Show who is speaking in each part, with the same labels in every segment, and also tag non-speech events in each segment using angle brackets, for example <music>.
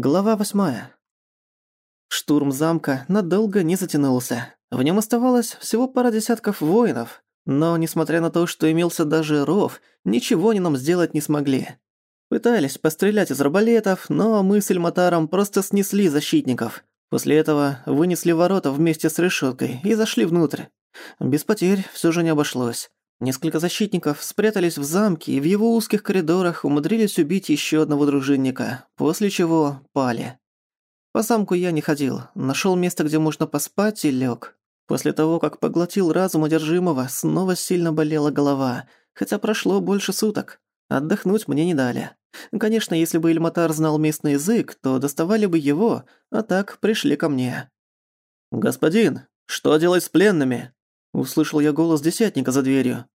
Speaker 1: Глава восьмая. Штурм замка надолго не затянулся. В нем оставалось всего пара десятков воинов, но, несмотря на то, что имелся даже ров, ничего они нам сделать не смогли. Пытались пострелять из арбалетов, но мы с Эльматаром просто снесли защитников. После этого вынесли ворота вместе с решеткой и зашли внутрь. Без потерь все же не обошлось. Несколько защитников спрятались в замке и в его узких коридорах умудрились убить еще одного дружинника, после чего пали. По замку я не ходил, нашел место, где можно поспать и лег. После того, как поглотил разум одержимого, снова сильно болела голова, хотя прошло больше суток. Отдохнуть мне не дали. Конечно, если бы Ильматар знал местный язык, то доставали бы его, а так пришли ко мне. «Господин, что делать с пленными?» Услышал я голос десятника за дверью.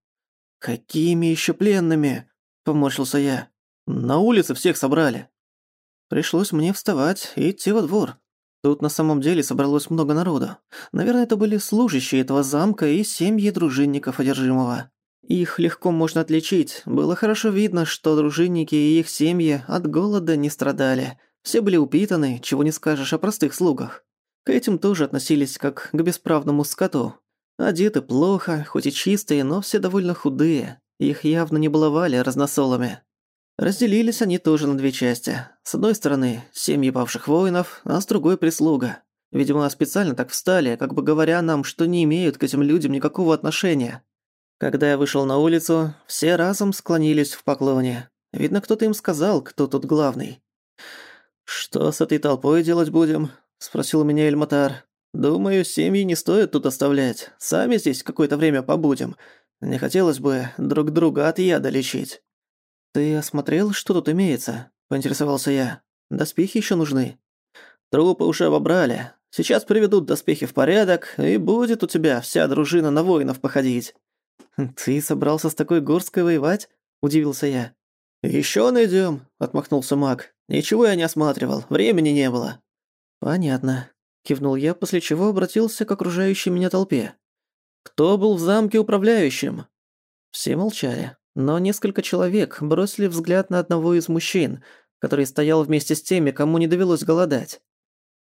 Speaker 1: «Какими еще пленными?» – поморщился я. «На улице всех собрали». Пришлось мне вставать и идти во двор. Тут на самом деле собралось много народу. Наверное, это были служащие этого замка и семьи дружинников одержимого. Их легко можно отличить. Было хорошо видно, что дружинники и их семьи от голода не страдали. Все были упитаны, чего не скажешь о простых слугах. К этим тоже относились как к бесправному скоту. Одеты плохо, хоть и чистые, но все довольно худые. Их явно не баловали разносолами. Разделились они тоже на две части. С одной стороны, семьи павших воинов, а с другой – прислуга. Видимо, специально так встали, как бы говоря нам, что не имеют к этим людям никакого отношения. Когда я вышел на улицу, все разом склонились в поклоне. Видно, кто-то им сказал, кто тут главный. «Что с этой толпой делать будем?» – спросил меня Эльматар. Думаю, семьи не стоит тут оставлять. Сами здесь какое-то время побудем. Не хотелось бы друг друга от яда лечить. Ты осмотрел, что тут имеется? Поинтересовался я. Доспехи еще нужны. Трупы уже обобрали. Сейчас приведут доспехи в порядок, и будет у тебя вся дружина на воинов походить. Ты собрался с такой горской воевать? Удивился я. Еще найдем, отмахнулся маг. Ничего я не осматривал, времени не было. Понятно. Кивнул я, после чего обратился к окружающей меня толпе. «Кто был в замке управляющим?» Все молчали, но несколько человек бросили взгляд на одного из мужчин, который стоял вместе с теми, кому не довелось голодать.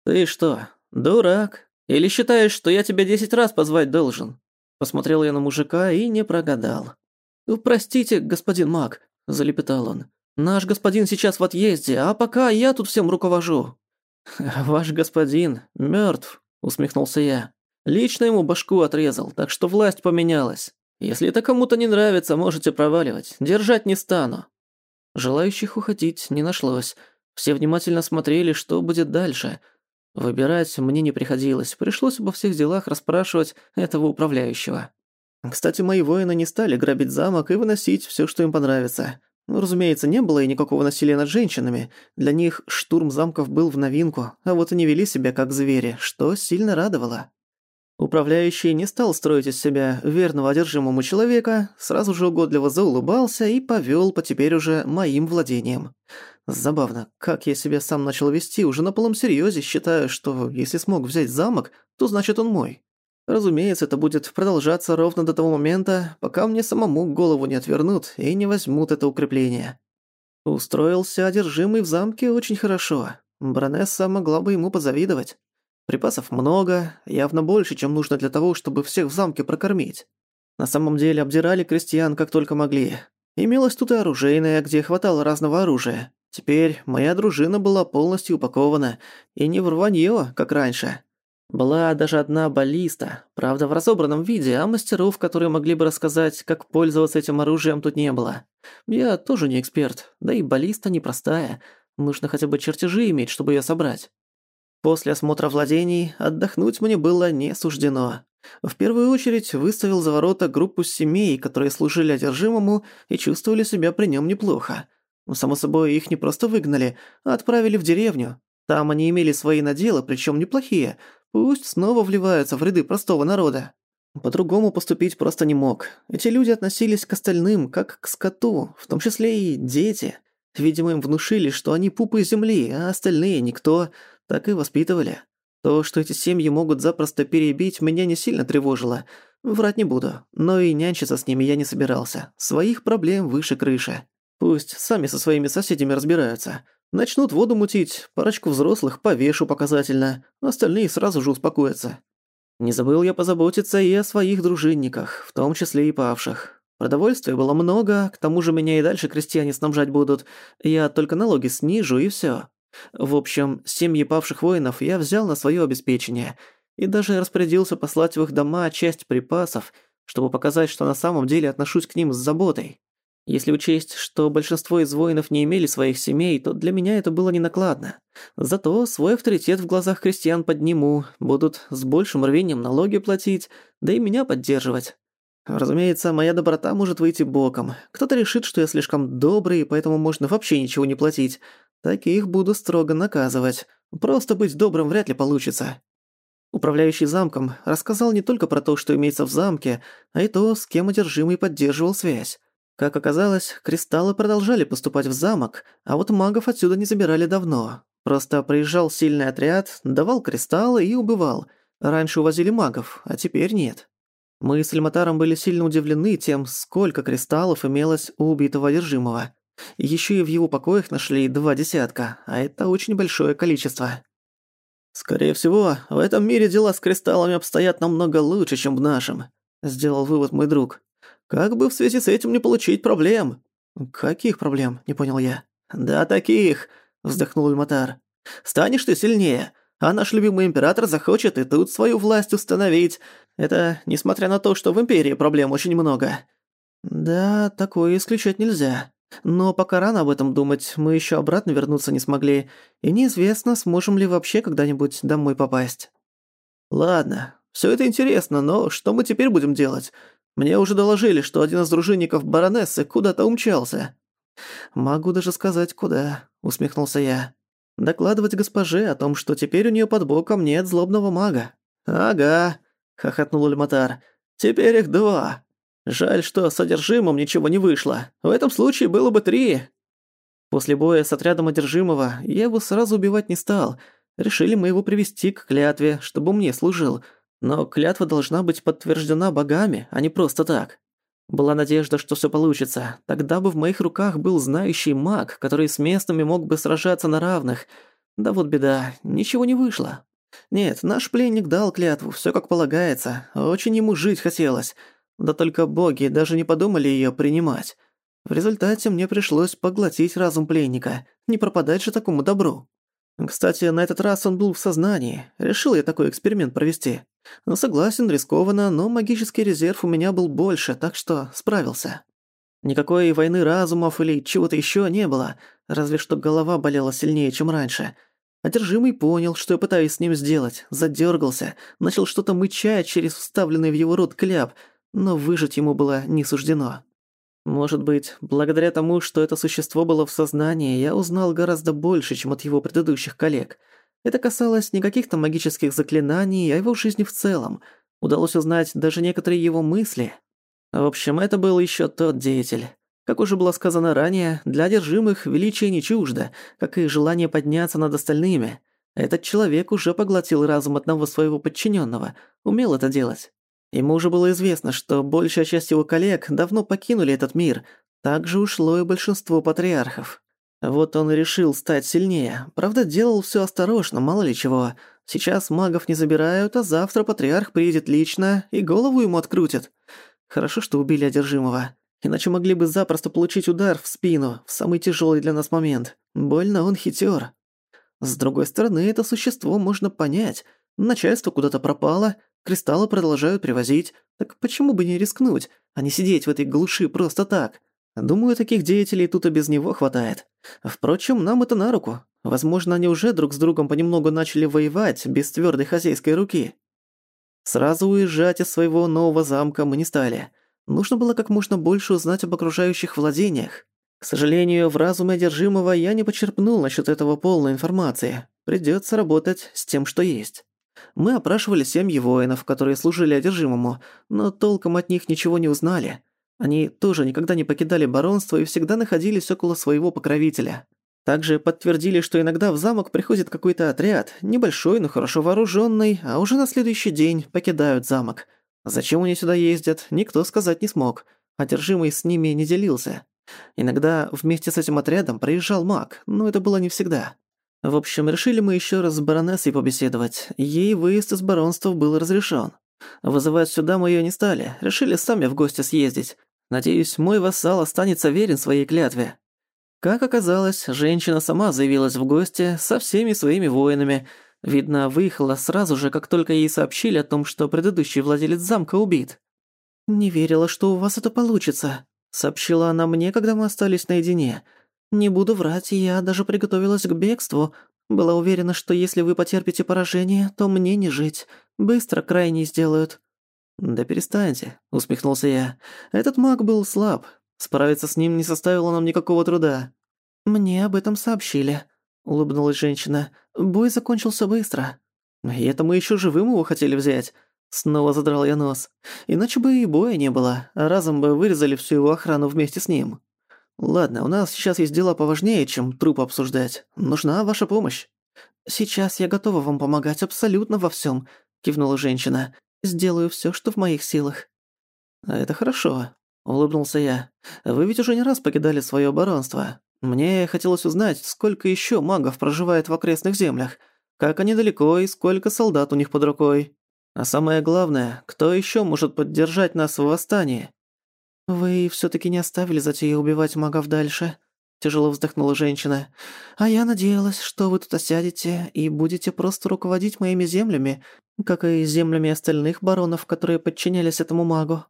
Speaker 1: «Ты что, дурак? Или считаешь, что я тебя десять раз позвать должен?» Посмотрел я на мужика и не прогадал. «Простите, господин маг», – залепетал он. «Наш господин сейчас в отъезде, а пока я тут всем руковожу». <laughs> «Ваш господин мертв, усмехнулся я. «Лично ему башку отрезал, так что власть поменялась. Если это кому-то не нравится, можете проваливать. Держать не стану». Желающих уходить не нашлось. Все внимательно смотрели, что будет дальше. Выбирать мне не приходилось, пришлось обо всех делах расспрашивать этого управляющего. Кстати, мои воины не стали грабить замок и выносить все, что им понравится. Ну, разумеется, не было и никакого насилия над женщинами. Для них штурм замков был в новинку, а вот они вели себя как звери, что сильно радовало. Управляющий не стал строить из себя верного одержимому человека, сразу же угодливо заулыбался и повёл по теперь уже моим владениям. Забавно, как я себя сам начал вести, уже на полном серьёзе, считая, что если смог взять замок, то значит он мой. Разумеется, это будет продолжаться ровно до того момента, пока мне самому голову не отвернут и не возьмут это укрепление. Устроился одержимый в замке очень хорошо. Баронесса могла бы ему позавидовать. Припасов много, явно больше, чем нужно для того, чтобы всех в замке прокормить. На самом деле обдирали крестьян как только могли. Имелось тут и оружейное, где хватало разного оружия. Теперь моя дружина была полностью упакована, и не в рванье, как раньше. Была даже одна баллиста, правда в разобранном виде, а мастеров, которые могли бы рассказать, как пользоваться этим оружием, тут не было. Я тоже не эксперт, да и баллиста непростая. Нужно хотя бы чертежи иметь, чтобы её собрать. После осмотра владений отдохнуть мне было не суждено. В первую очередь выставил за ворота группу семей, которые служили одержимому и чувствовали себя при нём неплохо. Само собой, их не просто выгнали, а отправили в деревню. Там они имели свои наделы, причём неплохие, Пусть снова вливаются в ряды простого народа. По-другому поступить просто не мог. Эти люди относились к остальным, как к скоту, в том числе и дети. Видимо, им внушили, что они пупы земли, а остальные никто. Так и воспитывали. То, что эти семьи могут запросто перебить, меня не сильно тревожило. Врать не буду. Но и нянчиться с ними я не собирался. Своих проблем выше крыши. Пусть сами со своими соседями разбираются. Начнут воду мутить, парочку взрослых повешу показательно, остальные сразу же успокоятся. Не забыл я позаботиться и о своих дружинниках, в том числе и павших. Продовольствия было много, к тому же меня и дальше крестьяне снабжать будут. Я только налоги снижу и всё. В общем, семьи павших воинов я взял на своё обеспечение и даже распорядился послать в их дома часть припасов, чтобы показать, что на самом деле отношусь к ним с заботой. Если учесть, что большинство из воинов не имели своих семей, то для меня это было не накладно. Зато свой авторитет в глазах крестьян подниму, будут с большим рвением налоги платить, да и меня поддерживать. Разумеется, моя доброта может выйти боком. Кто-то решит, что я слишком добрый, поэтому можно вообще ничего не платить. Таких буду строго наказывать. Просто быть добрым вряд ли получится. Управляющий замком рассказал не только про то, что имеется в замке, а и то, с кем одержимый поддерживал связь. Как оказалось, кристаллы продолжали поступать в замок, а вот магов отсюда не забирали давно. Просто приезжал сильный отряд, давал кристаллы и убывал. Раньше увозили магов, а теперь нет. Мы с Эльматаром были сильно удивлены тем, сколько кристаллов имелось у убитого одержимого. Ещё и в его покоях нашли два десятка, а это очень большое количество. «Скорее всего, в этом мире дела с кристаллами обстоят намного лучше, чем в нашем», – сделал вывод мой друг. Как бы в связи с этим не получить проблем?» «Каких проблем?» – не понял я. «Да таких!» – вздохнул Ильматар. «Станешь ты сильнее, а наш любимый император захочет и тут свою власть установить. Это несмотря на то, что в Империи проблем очень много». «Да, такое исключать нельзя. Но пока рано об этом думать, мы еще обратно вернуться не смогли, и неизвестно, сможем ли вообще когда-нибудь домой попасть». «Ладно, все это интересно, но что мы теперь будем делать? Мне уже доложили, что один из дружинников баронессы куда-то умчался». «Могу даже сказать, куда», — усмехнулся я. «Докладывать госпоже о том, что теперь у нее под боком нет злобного мага». «Ага», — хохотнул Эльматар. «Теперь их два. Жаль, что с содержимым ничего не вышло. В этом случае было бы три». После боя с отрядом одержимого я его сразу убивать не стал. Решили мы его привести к клятве, чтобы мне служил — но клятва должна быть подтверждена богами, а не просто так. Была надежда, что все получится. Тогда бы в моих руках был знающий маг, который с местными мог бы сражаться на равных. Да вот беда, ничего не вышло. Нет, наш пленник дал клятву, все как полагается. Очень ему жить хотелось. Да только боги даже не подумали ее принимать. В результате мне пришлось поглотить разум пленника. Не пропадать же такому добру. Кстати, на этот раз он был в сознании. Решил я такой эксперимент провести. Ну, согласен, рискованно, но магический резерв у меня был больше, так что справился. Никакой войны разумов или чего-то ещё не было, разве что голова болела сильнее, чем раньше. Одержимый понял, что я пытаюсь с ним сделать, задёргался, начал что-то мычать через вставленный в его рот кляп, но выжить ему было не суждено. Может быть, благодаря тому, что это существо было в сознании, я узнал гораздо больше, чем от его предыдущих коллег. Это касалось не каких-то магических заклинаний, а его жизни в целом. Удалось узнать даже некоторые его мысли. В общем, это был еще тот деятель. Как уже было сказано ранее, для одержимых величие не чуждо, как и желание подняться над остальными. Этот человек уже поглотил разум одного своего подчиненного, умел это делать. Ему уже было известно, что большая часть его коллег давно покинули этот мир. Также ушло и большинство патриархов. Вот он и решил стать сильнее. Правда, делал всё осторожно, мало ли чего. Сейчас магов не забирают, а завтра патриарх приедет лично и голову ему открутят. Хорошо, что убили одержимого. Иначе могли бы запросто получить удар в спину в самый тяжёлый для нас момент. Больно он хитер. С другой стороны, это существо можно понять. Начальство куда-то пропало, Кристаллы продолжают привозить, так почему бы не рискнуть, а не сидеть в этой глуши просто так? Думаю, таких деятелей тут и без него хватает. Впрочем, нам это на руку. Возможно, они уже друг с другом понемногу начали воевать без твёрдой хозяйской руки. Сразу уезжать из своего нового замка мы не стали. Нужно было как можно больше узнать об окружающих владениях. К сожалению, в разуме одержимого я не почерпнул насчёт этого полной информации. Придётся работать с тем, что есть. Мы опрашивали семьи воинов, которые служили одержимому, но толком от них ничего не узнали. Они тоже никогда не покидали баронство и всегда находились около своего покровителя. Также подтвердили, что иногда в замок приходит какой-то отряд, небольшой, но хорошо вооруженный, а уже на следующий день покидают замок. Зачем они сюда ездят, никто сказать не смог. Одержимый с ними не делился. Иногда вместе с этим отрядом приезжал маг, но это было не всегда. В общем, решили мы еще раз с баронессой побеседовать. Ей выезд из баронства был разрешен. Вызывать сюда мы ее не стали, решили сами в гости съездить. Надеюсь, мой вассал останется верен своей клятве. Как оказалось, женщина сама заявилась в гости со всеми своими воинами. Видно, выехала сразу же, как только ей сообщили о том, что предыдущий владелец замка убит. «Не верила, что у вас это получится», — сообщила она мне, когда мы остались наедине. «Не буду врать, я даже приготовилась к бегству. Была уверена, что если вы потерпите поражение, то мне не жить. Быстро крайний сделают». «Да перестаньте», — усмехнулся я. «Этот маг был слаб. Справиться с ним не составило нам никакого труда». «Мне об этом сообщили», — улыбнулась женщина. «Бой закончился быстро». «И это мы ещё живым его хотели взять». Снова задрал я нос. Иначе бы и боя не было, а разом бы вырезали всю его охрану вместе с ним. Ладно, у нас сейчас есть дела поважнее, чем труп обсуждать. Нужна ваша помощь. Сейчас я готова вам помогать абсолютно во всем, кивнула женщина. Сделаю все, что в моих силах. А это хорошо, улыбнулся я. Вы ведь уже не раз покидали свое баронство. Мне хотелось узнать, сколько еще магов проживает в окрестных землях, как они далеко и сколько солдат у них под рукой. А самое главное, кто еще может поддержать нас в восстании? Вы все таки не оставили затею убивать магов дальше, тяжело вздохнула женщина. А я надеялась, что вы тут осядете и будете просто руководить моими землями, как и землями остальных баронов, которые подчинялись этому магу.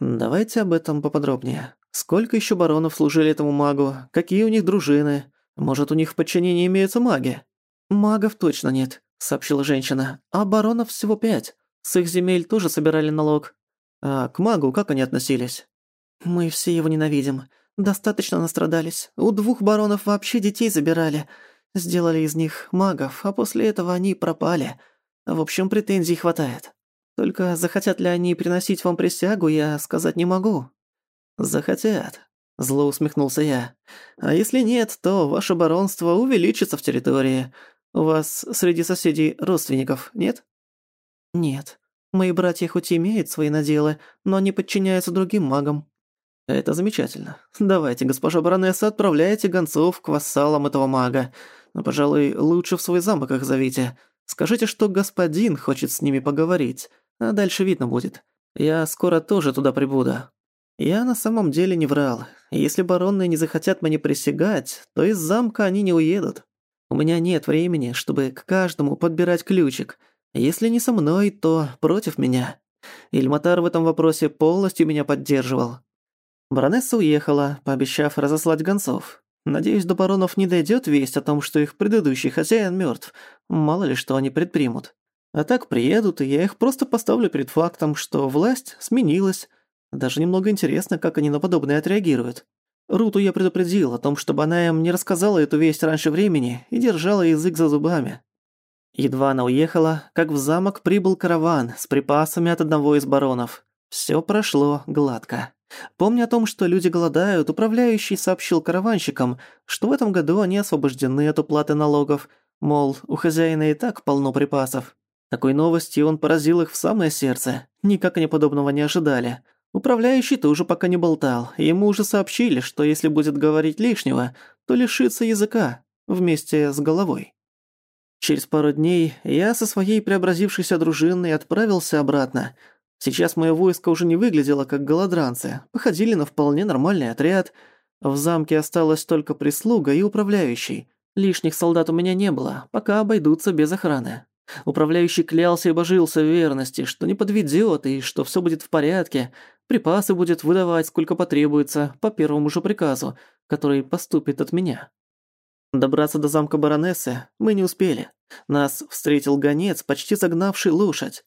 Speaker 1: Давайте об этом поподробнее. Сколько еще баронов служили этому магу? Какие у них дружины? Может, у них в подчинении имеются маги? Магов точно нет, сообщила женщина. А баронов всего пять. С их земель тоже собирали налог. А к магу как они относились? Мы все его ненавидим. Достаточно настрадались. У двух баронов вообще детей забирали. Сделали из них магов, а после этого они пропали. В общем, претензий хватает. Только захотят ли они приносить вам присягу, я сказать не могу. Захотят. Зло усмехнулся я. А если нет, то ваше баронство увеличится в территории. У вас среди соседей родственников нет? Нет. Мои братья хоть и имеют свои наделы, но они подчиняются другим магам. Это замечательно. Давайте, госпожа баронесса, отправляйте гонцов к вассалам этого мага. Но, пожалуй, лучше в свой замок их зовите. Скажите, что господин хочет с ними поговорить, а дальше видно будет. Я скоро тоже туда прибуду. Я на самом деле не врал. Если баронны не захотят мне присягать, то из замка они не уедут. У меня нет времени, чтобы к каждому подбирать ключик. Если не со мной, то против меня. Ильматар в этом вопросе полностью меня поддерживал. Баронесса уехала, пообещав разослать гонцов. Надеюсь, до баронов не дойдет весть о том, что их предыдущий хозяин мертв. Мало ли что они предпримут. А так приедут, и я их просто поставлю перед фактом, что власть сменилась, даже немного интересно, как они на подобное отреагируют. Руту я предупредил о том, чтобы она им не рассказала эту весть раньше времени и держала язык за зубами. Едва она уехала, как в замок прибыл караван с припасами от одного из баронов. Всё прошло гладко. Помня о том, что люди голодают, управляющий сообщил караванщикам, что в этом году они освобождены от уплаты налогов, мол, у хозяина и так полно припасов. Такой новостью он поразил их в самое сердце. Никак они подобного не ожидали. Управляющий тоже пока не болтал, ему уже сообщили, что если будет говорить лишнего, то лишится языка вместе с головой. Через пару дней я со своей преобразившейся дружиной отправился обратно. Сейчас мое войско уже не выглядело как голодранцы, походили на вполне нормальный отряд. В замке осталась только прислуга и управляющий. Лишних солдат у меня не было, пока обойдутся без охраны. Управляющий клялся и божился в верности, что не подведёт и что всё будет в порядке, припасы будет выдавать сколько потребуется по первому же приказу, который поступит от меня. Добраться до замка баронессы мы не успели. Нас встретил гонец, почти загнавший лошадь.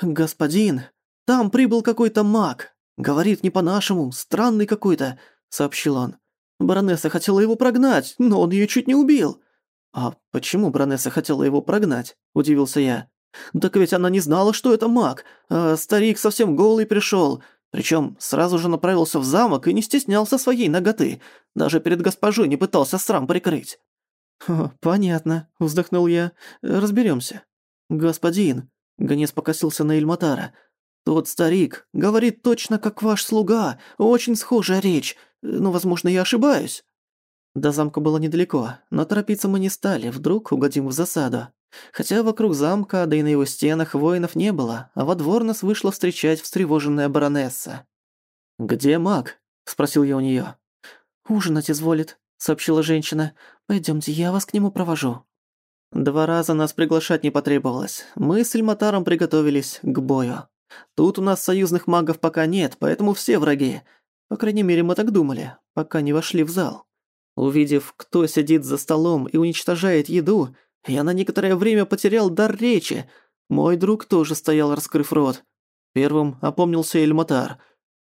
Speaker 1: «Господин, там прибыл какой-то маг. Говорит не по-нашему, странный какой-то», — сообщил он. «Баронесса хотела его прогнать, но он её чуть не убил». «А почему баронесса хотела его прогнать?» – удивился я. «Так ведь она не знала, что это маг, а старик совсем голый пришел, причем сразу же направился в замок и не стеснялся своей ноготы, даже перед госпожой не пытался срам прикрыть». «Понятно», – вздохнул я. Разберемся. «Господин», – гонец покосился на Ильматара, «Тот старик говорит точно как ваш слуга, очень схожая речь, но, возможно, я ошибаюсь». До замка было недалеко, но торопиться мы не стали, вдруг угодим в засаду. Хотя вокруг замка, да и на его стенах воинов не было, а во двор нас вышла встречать встревоженная баронесса. «Где маг?» – спросил я у неё. «Ужинать изволит», – сообщила женщина. «Пойдёмте, я вас к нему провожу». Два раза нас приглашать не потребовалось. Мы с Эльматаром приготовились к бою. Тут у нас союзных магов пока нет, поэтому все враги. По крайней мере, мы так думали, пока не вошли в зал. Увидев, кто сидит за столом и уничтожает еду, я на некоторое время потерял дар речи. Мой друг тоже стоял, раскрыв рот. Первым опомнился Эльматар.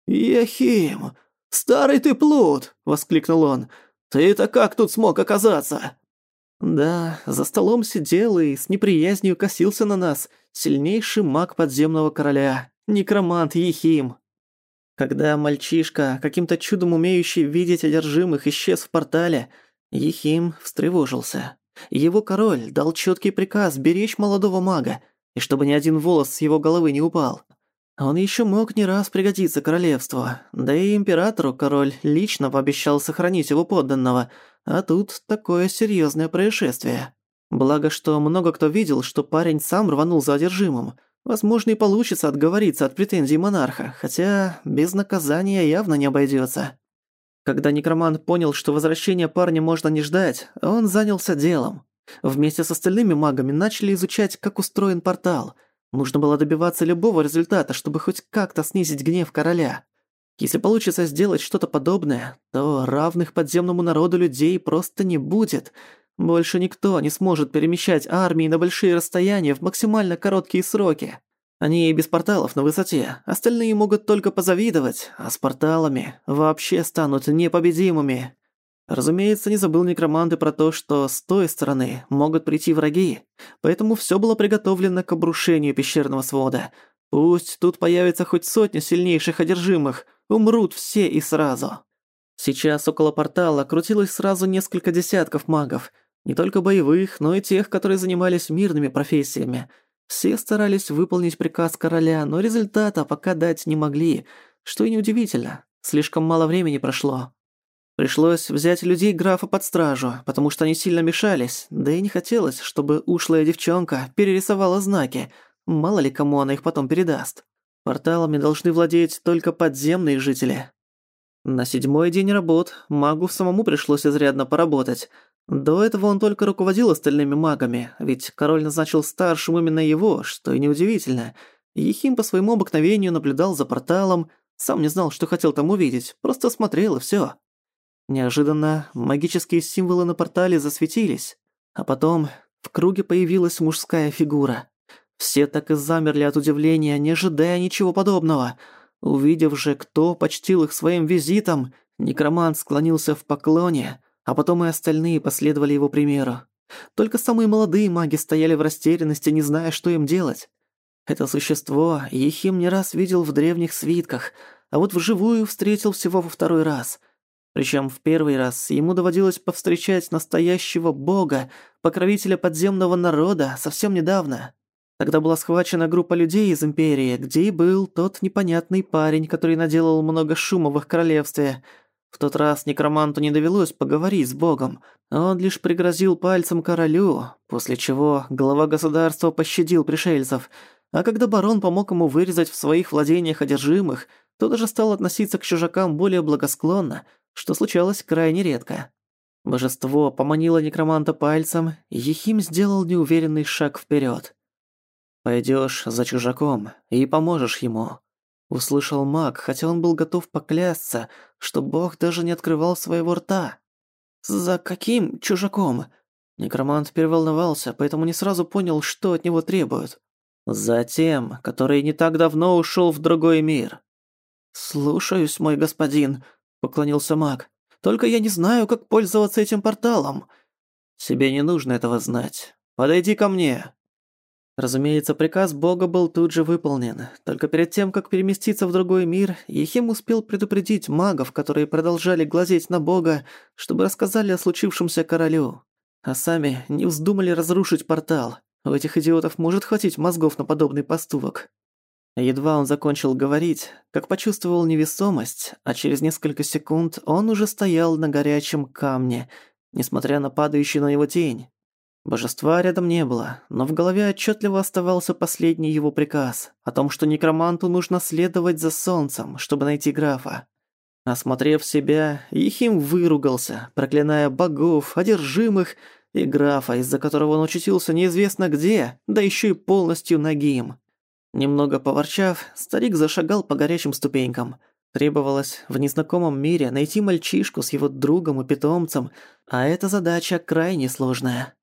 Speaker 1: «Яхим, старый ты плут!» — воскликнул он. «Ты-то как тут смог оказаться?» Да, за столом сидел и с неприязнью косился на нас сильнейший маг подземного короля, некромант Ехим. Когда мальчишка, каким-то чудом умеющий видеть одержимых, исчез в портале, Ехим встревожился. Его король дал четкий приказ беречь молодого мага, и чтобы ни один волос с его головы не упал. Он еще мог не раз пригодиться королевству, да и императору король лично пообещал сохранить его подданного, а тут такое серьезное происшествие. Благо, что много кто видел, что парень сам рванул за одержимым – Возможно, и получится отговориться от претензий монарха, хотя без наказания явно не обойдется. Когда некромант понял, что возвращения парня можно не ждать, он занялся делом. Вместе с остальными магами начали изучать, как устроен портал. Нужно было добиваться любого результата, чтобы хоть как-то снизить гнев короля. Если получится сделать что-то подобное, то равных подземному народу людей просто не будет – больше никто не сможет перемещать армии на большие расстояния в максимально короткие сроки. Они и без порталов на высоте, остальные могут только позавидовать, а с порталами вообще станут непобедимыми. Разумеется, не забыл некромант и про то, что с той стороны могут прийти враги, поэтому всё было приготовлено к обрушению пещерного свода. Пусть тут появится хоть сотня сильнейших одержимых, умрут все и сразу. Сейчас около портала крутилось сразу несколько десятков магов – не только боевых, но и тех, которые занимались мирными профессиями. Все старались выполнить приказ короля, но результата пока дать не могли, что и неудивительно. Слишком мало времени прошло. Пришлось взять людей графа под стражу, потому что они сильно мешались, да и не хотелось, чтобы ушлая девчонка перерисовала знаки, мало ли кому она их потом передаст. Порталами должны владеть только подземные жители. На седьмой день работ магу самому пришлось изрядно поработать – до этого он только руководил остальными магами, ведь король назначил старшим именно его, что и неудивительно. Ехим по своему обыкновению наблюдал за порталом, сам не знал, что хотел там увидеть, просто смотрел и всё. Неожиданно магические символы на портале засветились, а потом в круге появилась мужская фигура. Все так и замерли от удивления, не ожидая ничего подобного. Увидев же, кто почтил их своим визитом, некромант склонился в поклоне – а потом и остальные последовали его примеру. Только самые молодые маги стояли в растерянности, не зная, что им делать. Это существо Ехим не раз видел в древних свитках, а вот вживую встретил всего во второй раз. Причем в первый раз ему доводилось повстречать настоящего бога, покровителя подземного народа, совсем недавно. Тогда была схвачена группа людей из Империи, где и был тот непонятный парень, который наделал много шума в их королевстве – в тот раз некроманту не довелось поговорить с богом. Он лишь пригрозил пальцем королю, после чего глава государства пощадил пришельцев. А когда барон помог ему вырезать в своих владениях одержимых, то даже стал относиться к чужакам более благосклонно, что случалось крайне редко. Божество поманило некроманта пальцем, и Ехим сделал неуверенный шаг вперед. «Пойдёшь за чужаком и поможешь ему», Услышал маг, хотя он был готов поклясться, что бог даже не открывал своего рта. «За каким чужаком?» Некромант переволновался, поэтому не сразу понял, что от него требуют. «За тем, который не так давно ушел в другой мир». «Слушаюсь, мой господин», — поклонился маг. «Только я не знаю, как пользоваться этим порталом». «Тебе не нужно этого знать. Подойди ко мне». Разумеется, приказ Бога был тут же выполнен. Только перед тем, как переместиться в другой мир, Ехим успел предупредить магов, которые продолжали глазеть на Бога, чтобы рассказали о случившемся королю. А сами не вздумали разрушить портал. У этих идиотов может хватить мозгов на подобный поступок. Едва он закончил говорить, как почувствовал невесомость, а через несколько секунд он уже стоял на горячем камне, несмотря на падающую на него тень. Божества рядом не было, но в голове отчетливо оставался последний его приказ о том, что некроманту нужно следовать за солнцем, чтобы найти графа. Осмотрев себя, Ехим выругался, проклиная богов, одержимых и графа, из-за которого он очутился неизвестно где, да еще и полностью нагим. Немного поворчав, старик зашагал по горячим ступенькам. Требовалось в незнакомом мире найти мальчишку с его другом и питомцем, а эта задача крайне сложная.